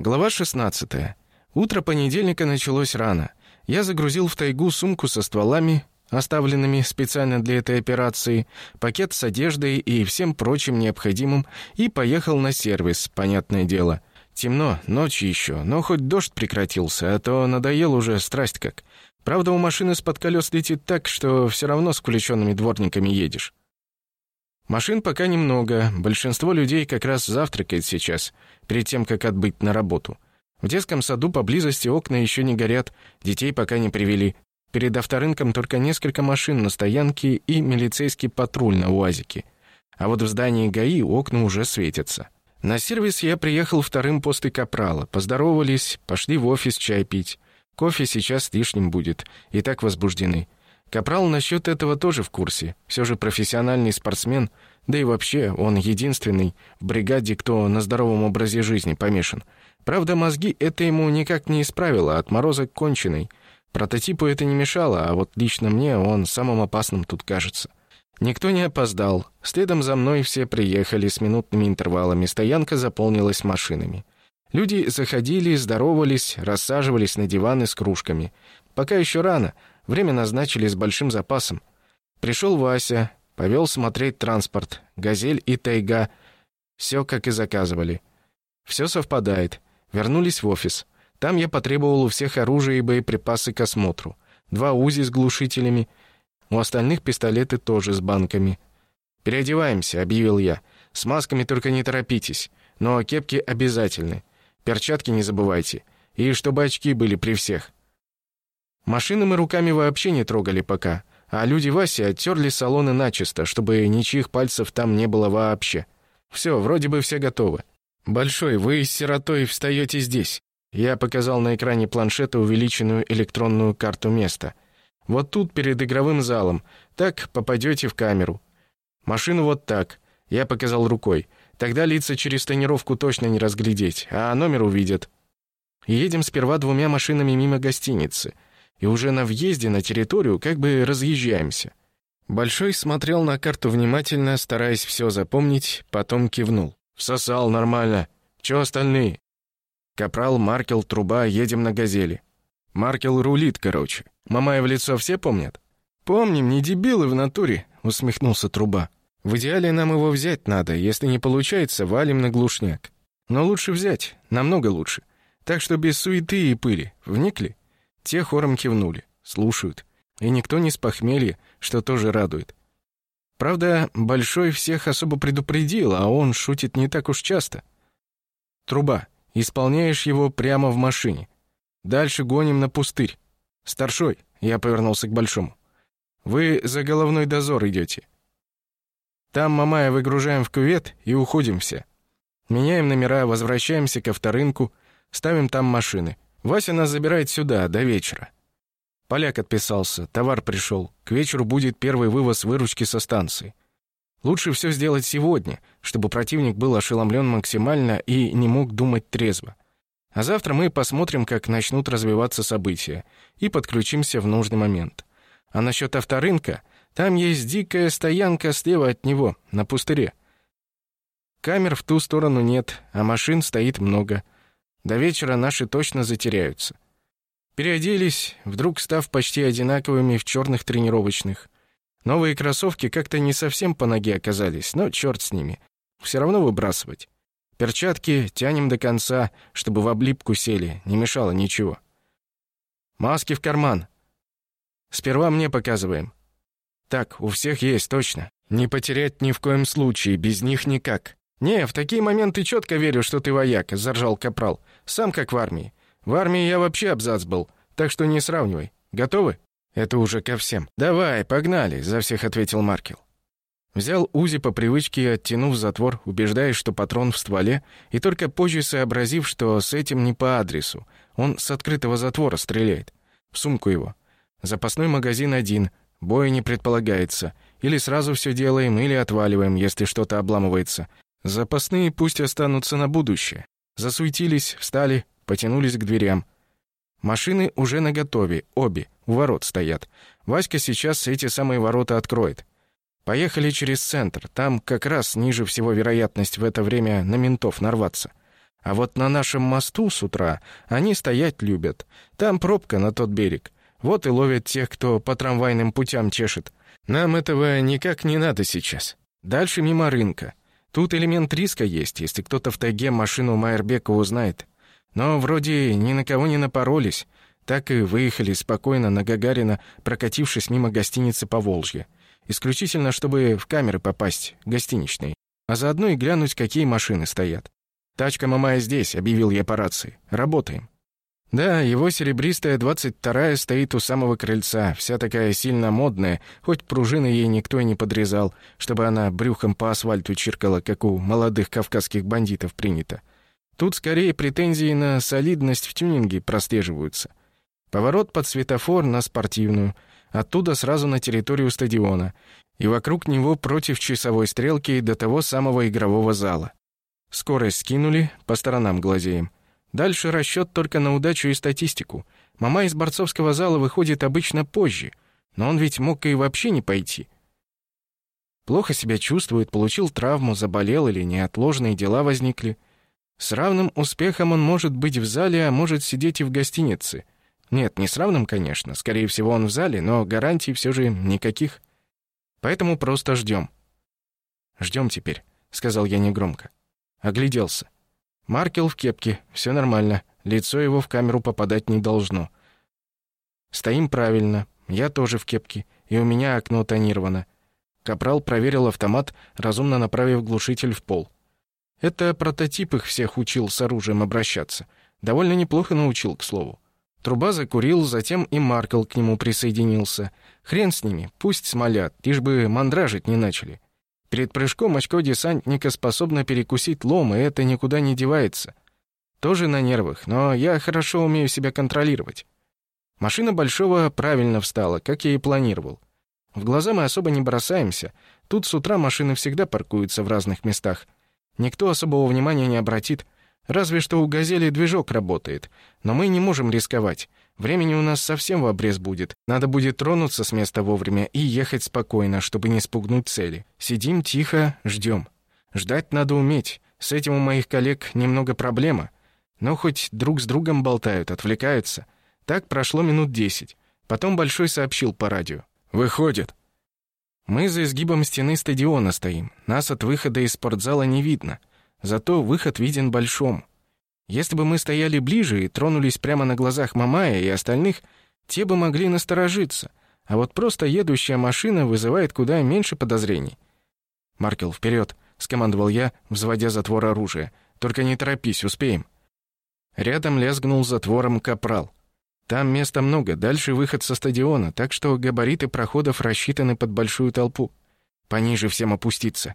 Глава 16. Утро понедельника началось рано. Я загрузил в тайгу сумку со стволами, оставленными специально для этой операции, пакет с одеждой и всем прочим необходимым, и поехал на сервис, понятное дело. Темно, ночь еще, но хоть дождь прекратился, а то надоел уже страсть как. Правда, у машины с-под колес летит так, что все равно с включенными дворниками едешь. Машин пока немного, большинство людей как раз завтракает сейчас, перед тем, как отбыть на работу. В детском саду поблизости окна еще не горят, детей пока не привели. Перед авторынком только несколько машин на стоянке и милицейский патруль на УАЗике. А вот в здании ГАИ окна уже светятся. На сервис я приехал вторым после Капрала, поздоровались, пошли в офис чай пить. Кофе сейчас лишним будет, и так возбуждены. Капрал насчет этого тоже в курсе. Все же профессиональный спортсмен, да и вообще он единственный в бригаде, кто на здоровом образе жизни помешан. Правда, мозги это ему никак не исправило, отморозок конченый. Прототипу это не мешало, а вот лично мне он самым опасным тут кажется. Никто не опоздал. Следом за мной все приехали с минутными интервалами. Стоянка заполнилась машинами. Люди заходили, здоровались, рассаживались на диваны с кружками. Пока еще рано — Время назначили с большим запасом. Пришел Вася, повел смотреть транспорт, «Газель» и «Тайга». Все, как и заказывали. Все совпадает. Вернулись в офис. Там я потребовал у всех оружие и боеприпасы к осмотру. Два УЗИ с глушителями. У остальных пистолеты тоже с банками. «Переодеваемся», — объявил я. «С масками только не торопитесь. Но кепки обязательны. Перчатки не забывайте. И чтобы очки были при всех». Машины мы руками вообще не трогали пока, а люди Васи оттерли салоны начисто, чтобы ничьих пальцев там не было вообще. Все, вроде бы все готовы. «Большой, вы с сиротой встаете здесь». Я показал на экране планшета увеличенную электронную карту места. «Вот тут, перед игровым залом. Так попадете в камеру. Машину вот так». Я показал рукой. Тогда лица через тонировку точно не разглядеть, а номер увидят. Едем сперва двумя машинами мимо гостиницы — и уже на въезде на территорию как бы разъезжаемся. Большой смотрел на карту внимательно, стараясь все запомнить, потом кивнул. «Всосал нормально. Че остальные?» «Капрал, Маркел, Труба, едем на «Газели». «Маркел рулит, короче. Мамаев лицо все помнят?» «Помним, не дебилы в натуре», — усмехнулся Труба. «В идеале нам его взять надо, если не получается, валим на глушняк. Но лучше взять, намного лучше. Так что без суеты и пыли. Вникли?» Те хором кивнули, слушают. И никто не с похмелья, что тоже радует. Правда, Большой всех особо предупредил, а он шутит не так уж часто. Труба. Исполняешь его прямо в машине. Дальше гоним на пустырь. Старшой, я повернулся к Большому. Вы за головной дозор идете. Там Мамая выгружаем в кювет и уходим все. Меняем номера, возвращаемся ко вторынку, ставим там машины. Вася нас забирает сюда, до вечера. Поляк отписался, товар пришел. К вечеру будет первый вывоз выручки со станции. Лучше все сделать сегодня, чтобы противник был ошеломлен максимально и не мог думать трезво. А завтра мы посмотрим, как начнут развиваться события, и подключимся в нужный момент. А насчет авторынка, там есть дикая стоянка слева от него, на пустыре. Камер в ту сторону нет, а машин стоит много — до вечера наши точно затеряются. Переоделись, вдруг став почти одинаковыми в черных тренировочных. Новые кроссовки как-то не совсем по ноге оказались, но черт с ними. Все равно выбрасывать. Перчатки тянем до конца, чтобы в облипку сели, не мешало ничего. Маски в карман. Сперва мне показываем. Так, у всех есть, точно. Не потерять ни в коем случае, без них никак. «Не, в такие моменты четко верю, что ты вояк», — заржал Капрал. «Сам как в армии. В армии я вообще абзац был, так что не сравнивай. Готовы?» «Это уже ко всем». «Давай, погнали», — за всех ответил Маркел. Взял УЗИ по привычке и, оттянув затвор, убеждаясь, что патрон в стволе, и только позже сообразив, что с этим не по адресу. Он с открытого затвора стреляет. В сумку его. Запасной магазин один, боя не предполагается. Или сразу все делаем, или отваливаем, если что-то обламывается. Запасные пусть останутся на будущее. Засуетились, встали, потянулись к дверям. Машины уже наготове, обе, у ворот стоят. Васька сейчас эти самые ворота откроет. Поехали через центр, там как раз ниже всего вероятность в это время на ментов нарваться. А вот на нашем мосту с утра они стоять любят. Там пробка на тот берег. Вот и ловят тех, кто по трамвайным путям чешет. Нам этого никак не надо сейчас. Дальше мимо рынка. Тут элемент риска есть, если кто-то в тайге машину Майербека узнает. Но вроде ни на кого не напоролись. Так и выехали спокойно на Гагарина, прокатившись мимо гостиницы по Волжье. Исключительно, чтобы в камеры попасть, гостиничные. А заодно и глянуть, какие машины стоят. «Тачка Мамая здесь», — объявил я по рации. «Работаем». Да, его серебристая двадцать вторая стоит у самого крыльца, вся такая сильно модная, хоть пружины ей никто и не подрезал, чтобы она брюхом по асфальту чиркала, как у молодых кавказских бандитов принято. Тут скорее претензии на солидность в тюнинге прослеживаются. Поворот под светофор на спортивную, оттуда сразу на территорию стадиона, и вокруг него против часовой стрелки до того самого игрового зала. Скорость скинули, по сторонам глазеем. Дальше расчет только на удачу и статистику. Мама из борцовского зала выходит обычно позже, но он ведь мог и вообще не пойти. Плохо себя чувствует, получил травму, заболел или неотложные дела возникли. С равным успехом он может быть в зале, а может сидеть и в гостинице. Нет, не с равным, конечно. Скорее всего, он в зале, но гарантий все же никаких. Поэтому просто ждем. Ждем теперь, сказал я негромко. Огляделся. Маркел в кепке, все нормально. Лицо его в камеру попадать не должно. Стоим правильно. Я тоже в кепке, и у меня окно тонировано. Капрал проверил автомат, разумно направив глушитель в пол. Это прототип их всех учил с оружием обращаться. Довольно неплохо научил, к слову. Труба закурил, затем и Маркл к нему присоединился. Хрен с ними, пусть смолят, лишь бы мандражить не начали. Перед прыжком очко десантника способно перекусить лом, и это никуда не девается. Тоже на нервах, но я хорошо умею себя контролировать. Машина Большого правильно встала, как я и планировал. В глаза мы особо не бросаемся. Тут с утра машины всегда паркуются в разных местах. Никто особого внимания не обратит. Разве что у «Газели» движок работает. Но мы не можем рисковать. Времени у нас совсем в обрез будет. Надо будет тронуться с места вовремя и ехать спокойно, чтобы не спугнуть цели. Сидим тихо, ждем. Ждать надо уметь. С этим у моих коллег немного проблема. Но хоть друг с другом болтают, отвлекаются. Так прошло минут десять. Потом Большой сообщил по радио. «Выходит». Мы за изгибом стены стадиона стоим. Нас от выхода из спортзала не видно. Зато выход виден большом. Если бы мы стояли ближе и тронулись прямо на глазах Мамая и остальных, те бы могли насторожиться. А вот просто едущая машина вызывает куда меньше подозрений. «Маркел, вперед!» — скомандовал я, взводя затвор оружия. «Только не торопись, успеем». Рядом лязгнул затвором капрал. Там места много, дальше выход со стадиона, так что габариты проходов рассчитаны под большую толпу. Пониже всем опуститься.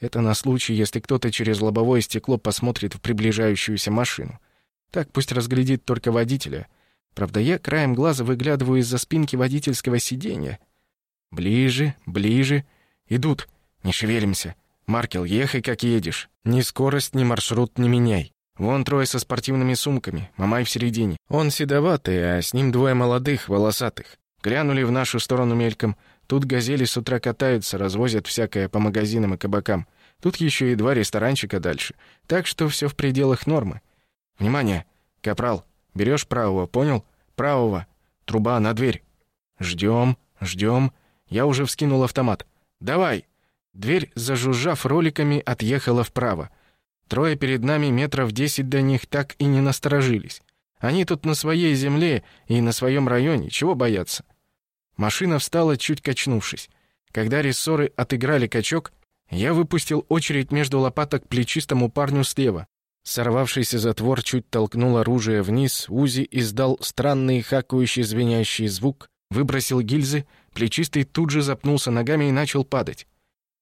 Это на случай, если кто-то через лобовое стекло посмотрит в приближающуюся машину. Так пусть разглядит только водителя. Правда, я краем глаза выглядываю из-за спинки водительского сиденья. Ближе, ближе. Идут. Не шевелимся. Маркел, ехай, как едешь. Ни скорость, ни маршрут не меняй. Вон трое со спортивными сумками, Мамай в середине. Он седоватый, а с ним двое молодых, волосатых. Глянули в нашу сторону мельком — Тут газели с утра катаются, развозят всякое по магазинам и кабакам. Тут еще и два ресторанчика дальше. Так что все в пределах нормы. Внимание! Капрал, берешь правого, понял? Правого. Труба на дверь. Ждем, ждем. Я уже вскинул автомат. Давай! Дверь, зажужжав роликами, отъехала вправо. Трое перед нами метров десять до них так и не насторожились. Они тут на своей земле и на своем районе, чего бояться? Машина встала, чуть качнувшись. Когда рессоры отыграли качок, я выпустил очередь между лопаток плечистому парню слева. Сорвавшийся затвор чуть толкнул оружие вниз, Узи издал странный хакающий звенящий звук, выбросил гильзы, плечистый тут же запнулся ногами и начал падать.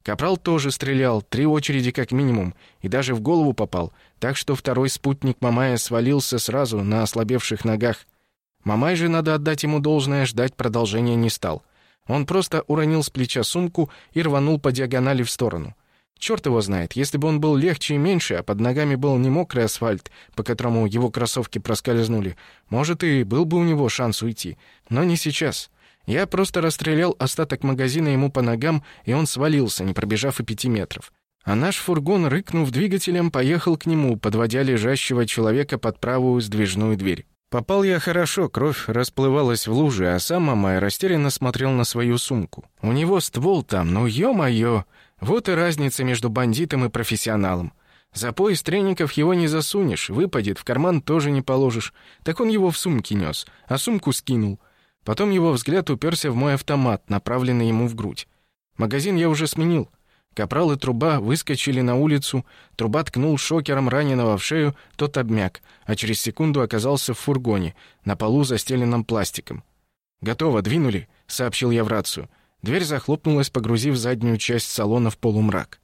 Капрал тоже стрелял, три очереди как минимум, и даже в голову попал, так что второй спутник Мамая свалился сразу на ослабевших ногах, Мамай же, надо отдать ему должное, ждать продолжения не стал. Он просто уронил с плеча сумку и рванул по диагонали в сторону. Черт его знает, если бы он был легче и меньше, а под ногами был не мокрый асфальт, по которому его кроссовки проскользнули, может, и был бы у него шанс уйти. Но не сейчас. Я просто расстрелял остаток магазина ему по ногам, и он свалился, не пробежав и пяти метров. А наш фургон, рыкнув двигателем, поехал к нему, подводя лежащего человека под правую сдвижную дверь. Попал я хорошо, кровь расплывалась в луже, а сам Мамай растерянно смотрел на свою сумку. У него ствол там, ну ё-моё! Вот и разница между бандитом и профессионалом. За пояс треников его не засунешь, выпадет, в карман тоже не положишь. Так он его в сумке нес, а сумку скинул. Потом его взгляд уперся в мой автомат, направленный ему в грудь. Магазин я уже сменил. Капрал и труба выскочили на улицу, труба ткнул шокером раненого в шею, тот обмяк, а через секунду оказался в фургоне, на полу застеленном пластиком. «Готово, двинули», — сообщил я в рацию. Дверь захлопнулась, погрузив заднюю часть салона в полумрак.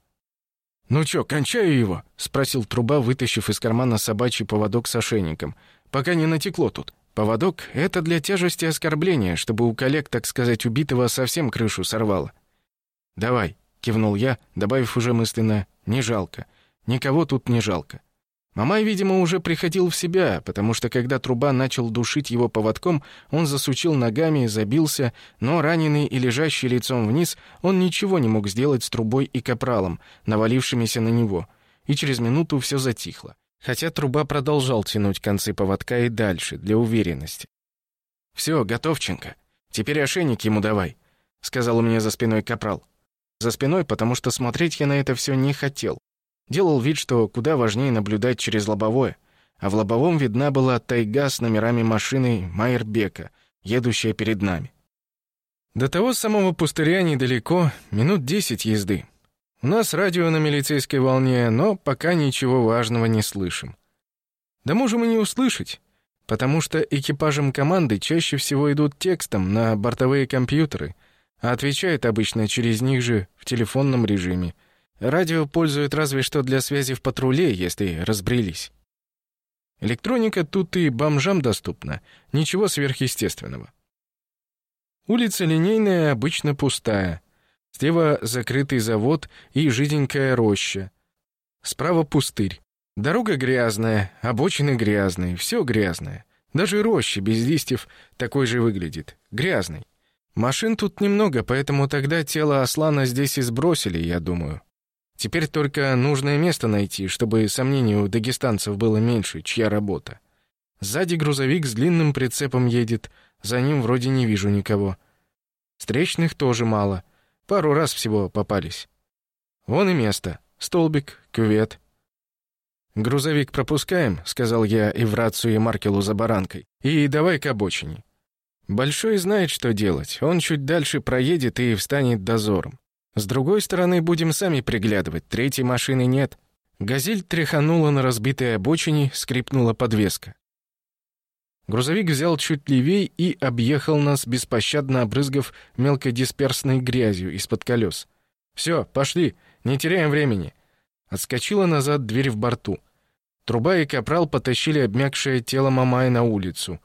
«Ну чё, кончаю его?» — спросил труба, вытащив из кармана собачий поводок с ошейником. «Пока не натекло тут. Поводок — это для тяжести оскорбления, чтобы у коллег, так сказать, убитого совсем крышу сорвало. Давай». — кивнул я, добавив уже мысленно «не жалко». Никого тут не жалко. Мамай, видимо, уже приходил в себя, потому что когда труба начал душить его поводком, он засучил ногами, забился, но раненый и лежащий лицом вниз, он ничего не мог сделать с трубой и капралом, навалившимися на него. И через минуту все затихло. Хотя труба продолжал тянуть концы поводка и дальше, для уверенности. «Все, готовченко. Теперь ошейник ему давай», — сказал меня за спиной капрал. За спиной, потому что смотреть я на это все не хотел. Делал вид, что куда важнее наблюдать через лобовое. А в лобовом видна была тайга с номерами машины Майербека, едущая перед нами. До того самого пустыря недалеко, минут десять езды. У нас радио на милицейской волне, но пока ничего важного не слышим. Да можем и не услышать, потому что экипажем команды чаще всего идут текстом на бортовые компьютеры — а отвечает обычно через них же в телефонном режиме. Радио пользуют разве что для связи в патруле, если разбрелись. Электроника тут и бомжам доступна, ничего сверхъестественного. Улица Линейная обычно пустая. Слева закрытый завод и жиденькая роща. Справа пустырь. Дорога грязная, обочины грязные, все грязное. Даже роща без листьев такой же выглядит, грязный. Машин тут немного, поэтому тогда тело Аслана здесь и сбросили, я думаю. Теперь только нужное место найти, чтобы сомнений у дагестанцев было меньше, чья работа. Сзади грузовик с длинным прицепом едет, за ним вроде не вижу никого. Встречных тоже мало, пару раз всего попались. Вон и место, столбик, кювет. «Грузовик пропускаем», — сказал я и в рацию и Маркелу за баранкой, «и давай к обочине». Большой знает, что делать. Он чуть дальше проедет и встанет дозором. С другой стороны, будем сами приглядывать. Третьей машины нет. Газель тряханула на разбитой обочине, скрипнула подвеска. Грузовик взял чуть левей и объехал нас, беспощадно обрызгав мелкодисперсной грязью из-под колес. «Все, пошли, не теряем времени». Отскочила назад дверь в борту. Труба и капрал потащили обмякшее тело Мамая на улицу.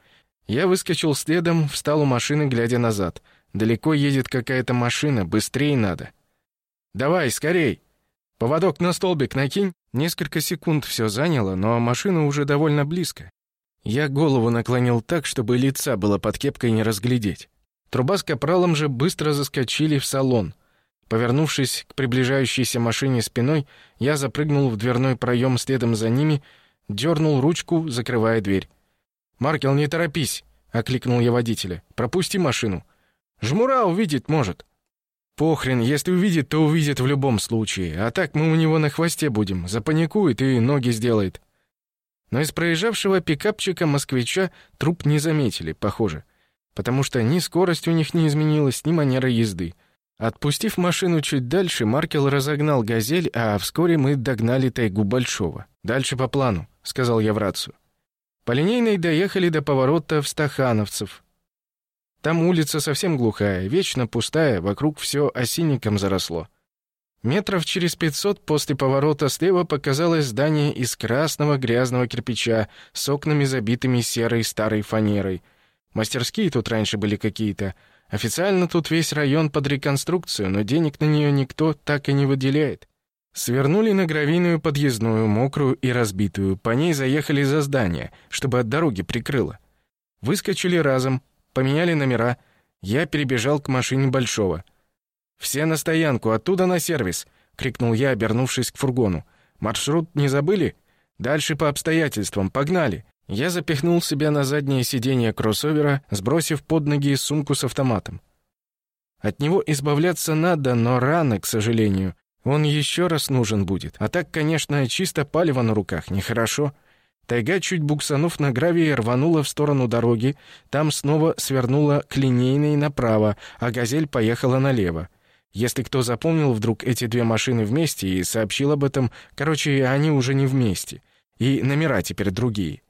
Я выскочил следом, встал у машины, глядя назад. Далеко едет какая-то машина, быстрее надо. «Давай, скорей! Поводок на столбик накинь!» Несколько секунд все заняло, но машина уже довольно близко. Я голову наклонил так, чтобы лица было под кепкой не разглядеть. Труба с капралом же быстро заскочили в салон. Повернувшись к приближающейся машине спиной, я запрыгнул в дверной проем следом за ними, дернул ручку, закрывая дверь. «Маркел, не торопись!» — окликнул я водителя. «Пропусти машину. Жмура увидеть может». «Похрен, если увидит, то увидит в любом случае. А так мы у него на хвосте будем. Запаникует и ноги сделает». Но из проезжавшего пикапчика москвича труп не заметили, похоже. Потому что ни скорость у них не изменилась, ни манера езды. Отпустив машину чуть дальше, Маркел разогнал «Газель», а вскоре мы догнали тайгу Большого. «Дальше по плану», — сказал я в рацию. По линейной доехали до поворота в Стахановцев. Там улица совсем глухая, вечно пустая, вокруг все осинником заросло. Метров через пятьсот после поворота слева показалось здание из красного грязного кирпича с окнами, забитыми серой старой фанерой. Мастерские тут раньше были какие-то. Официально тут весь район под реконструкцию, но денег на нее никто так и не выделяет. Свернули на гравийную подъездную, мокрую и разбитую. По ней заехали за здание, чтобы от дороги прикрыло. Выскочили разом, поменяли номера. Я перебежал к машине Большого. «Все на стоянку, оттуда на сервис. — крикнул я, обернувшись к фургону. «Маршрут не забыли? Дальше по обстоятельствам. Погнали!» Я запихнул себя на заднее сиденье кроссовера, сбросив под ноги сумку с автоматом. От него избавляться надо, но рано, к сожалению. Он еще раз нужен будет. А так, конечно, чисто палево на руках, нехорошо. Тайга, чуть буксанув на гравии, рванула в сторону дороги, там снова свернула к линейной направо, а «Газель» поехала налево. Если кто запомнил вдруг эти две машины вместе и сообщил об этом, короче, они уже не вместе. И номера теперь другие.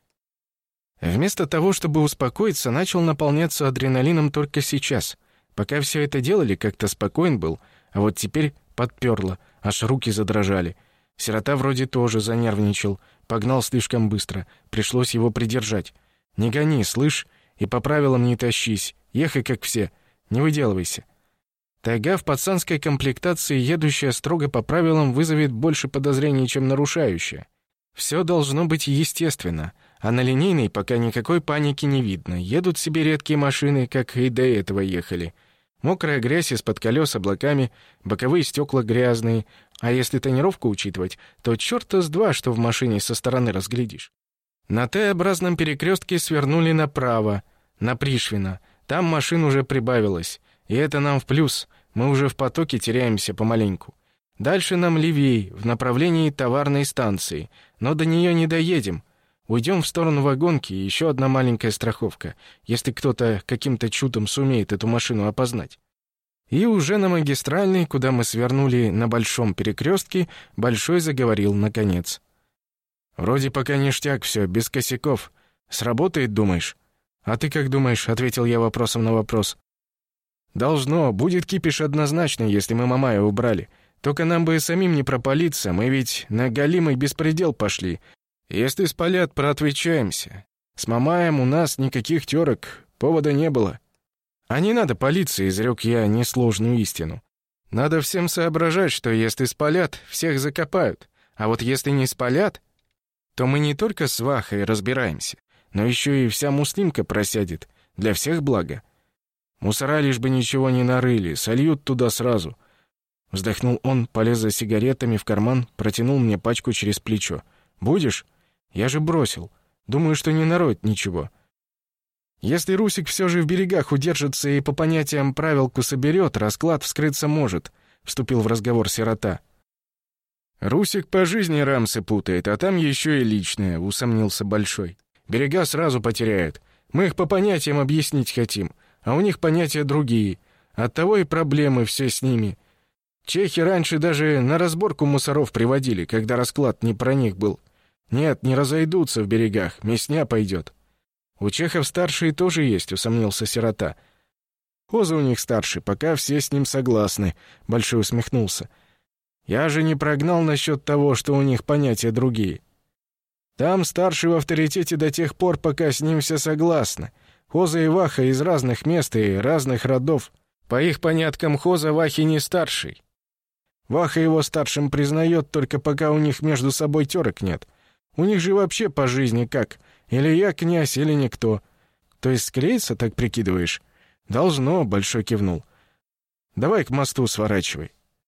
Вместо того, чтобы успокоиться, начал наполняться адреналином только сейчас. Пока все это делали, как-то спокоен был, а вот теперь подперло, аж руки задрожали. Сирота вроде тоже занервничал, погнал слишком быстро, пришлось его придержать. «Не гони, слышь, и по правилам не тащись, ехай как все, не выделывайся». Тайга в пацанской комплектации, едущая строго по правилам, вызовет больше подозрений, чем нарушающая. Все должно быть естественно, а на линейной пока никакой паники не видно. Едут себе редкие машины, как и до этого ехали. Мокрая грязь из-под колес облаками, боковые стекла грязные, а если тонировку учитывать, то черта с два, что в машине со стороны разглядишь. На Т-образном перекрестке свернули направо, на Пришвина. Там машин уже прибавилось. И это нам в плюс. Мы уже в потоке теряемся помаленьку. Дальше нам левей, в направлении товарной станции. Но до нее не доедем. Уйдем в сторону вагонки, и еще одна маленькая страховка, если кто-то каким-то чудом сумеет эту машину опознать. И уже на магистральной, куда мы свернули на большом перекрестке, Большой заговорил наконец. «Вроде пока ништяк все, без косяков. Сработает, думаешь?» «А ты как думаешь?» — ответил я вопросом на вопрос. «Должно. Будет кипиш однозначно, если мы Мамая убрали. Только нам бы и самим не пропалиться, мы ведь на галимый беспредел пошли. Если спалят, проотвечаемся. С Мамаем у нас никаких терок, повода не было. А не надо полиции, изрек я несложную истину. Надо всем соображать, что если спалят, всех закопают. А вот если не спалят, то мы не только с Вахой разбираемся, но еще и вся муслимка просядет. Для всех благо. Мусора лишь бы ничего не нарыли, сольют туда сразу. Вздохнул он, полез за сигаретами в карман, протянул мне пачку через плечо. «Будешь? Я же бросил. Думаю, что не нароет ничего. Если Русик все же в берегах удержится и по понятиям правилку соберет, расклад вскрыться может», — вступил в разговор сирота. «Русик по жизни рамсы путает, а там еще и личное», — усомнился Большой. «Берега сразу потеряют. Мы их по понятиям объяснить хотим а у них понятия другие. Оттого и проблемы все с ними. Чехи раньше даже на разборку мусоров приводили, когда расклад не про них был. Нет, не разойдутся в берегах, мясня пойдет. У чехов старшие тоже есть, усомнился сирота. Хоза у них старший, пока все с ним согласны, Большой усмехнулся. Я же не прогнал насчет того, что у них понятия другие. Там старший в авторитете до тех пор, пока с ним все согласны. Хоза и Ваха из разных мест и разных родов. По их поняткам, Хоза Вахи не старший. Ваха его старшим признает, только пока у них между собой терок нет. У них же вообще по жизни как? Или я князь, или никто. То есть склеится, так прикидываешь? Должно, Большой кивнул. Давай к мосту сворачивай.